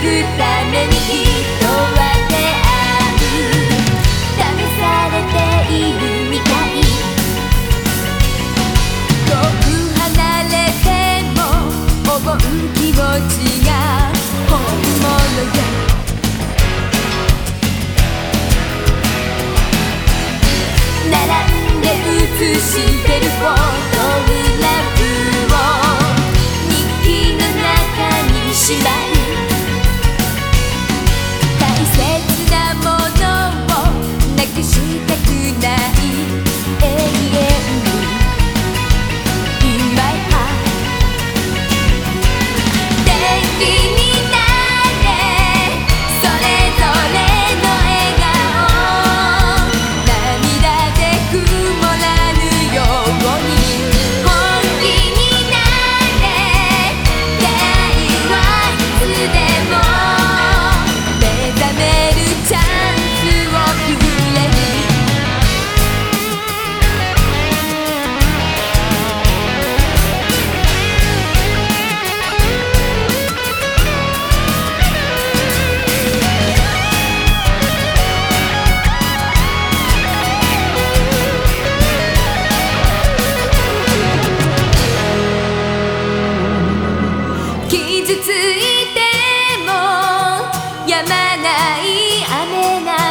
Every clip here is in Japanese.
試されているみたい」「遠く離れても思う気持ち。い雨な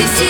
Здесь